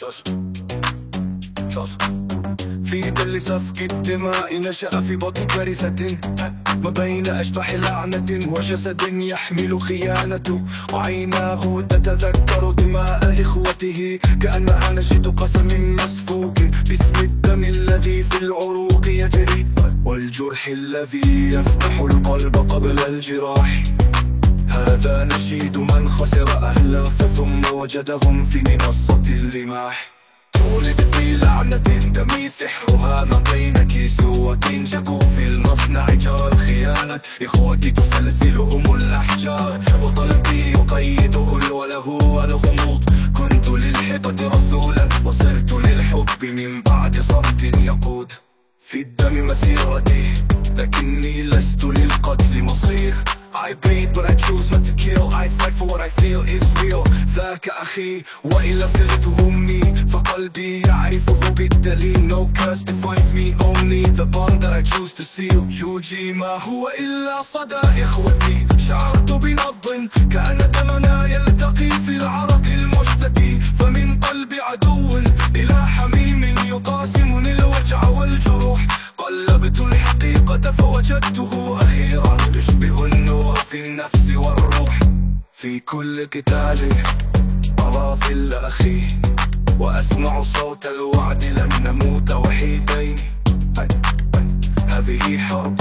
Just Just في كل سفك الدماء نشأ في بطن كارثة ما بين أشبح لعنة وجسد يحمل خيانة وعيناه تتذكر دماء إخوته. كأنها نشيد قسم مسفوك باسم الدم الذي في العروق يجري. والجرح الذي يفتح القلب قبل الجراح. هذا نشيد من خسر أهله ثم وجدهم في منصة اللماح. تولد في لعنة دمي سحرها ما بينك سوة شكوا في المصنع جار خيانة. إخوك تسلسلهم الأحجار وقلبي يقيده الوله والغموض. كنت للحقد رسولا وصرت للحب من بعد صمت يقود. في الدم مسيرتي لكني لست للقتل مصير. I bleed but I choose not to kill. I fight for what I feel is real. ذاك أخي وإن لم تغته أمي فقلبي يعرفه بالدليل. No curse defines me only the bond that I choose to seal. يوجي ما هو إلا صدى إخوتي. شعرت بنبض كأن دمنا يلتقي في العرق المشتتي فمن قلب عدو إلى حميم يقاسمني الوجع والجروح. قلبت الحقيقة فوجدته أخيرا. يشبه النور في النفس والروح. في كل قتال أرى ظل أخي وأسمع صوت الوعد لن نموت وحيدين. هذه حرب.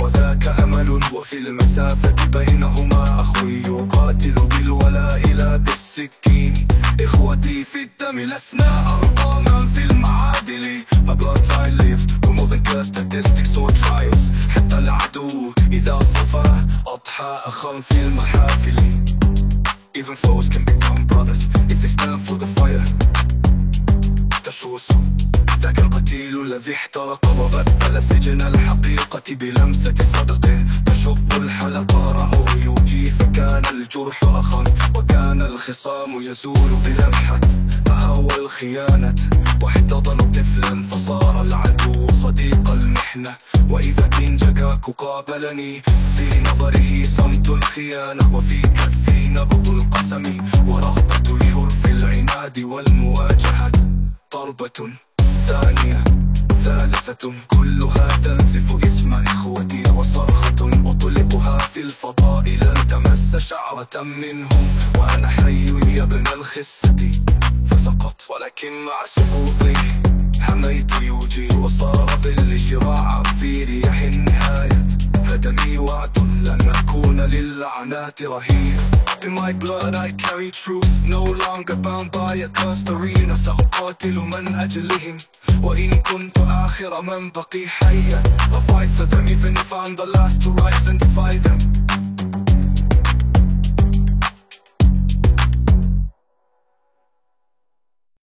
وذاك أمل وفي المسافة بينهما أخوي يقاتل بالولاء لا بالسكين. إخوتي في الدم لسنا أرقاما في المعادل. My bloodline Statistics or trials. حتى العدو إذا صفر أضحى أخا في المحافل. Even foes can become brothers If they stand for the fire. تشوس ذاك القتيل الذي احترق وبدل سجن الحقيقة بلمسة صدقه. تشق الحلق رعه يوجي فكان الجرح أخا. الخصام يزول بلمحة فهوى الخيانة. واحتضن طفلا فصار العدو صديق المحنة. وإذا تنجكاك قابلني في نظره صمت الخيانة. وفي كفي نبض القسم ورغبة لهرف العناد والمواجهة. ضربة ثانية ثالثة كلها تنزف اسم إخوتي وصرخة أطلقها في شعرة منهم وأنا حي يا ابن الخسة. فسقط ولكن مع سقوطي. حميت يوجي وصار ظل شراعا في ريح النهاية. هدمي وعد لن أكون للعنات رهين In my blood I carry truth. No longer bound by a cursed arena. سأقاتل من أجلهم. وإن كنت آخر من بقي حيا. I'll fight for them even if I'm the last to rise and defy them.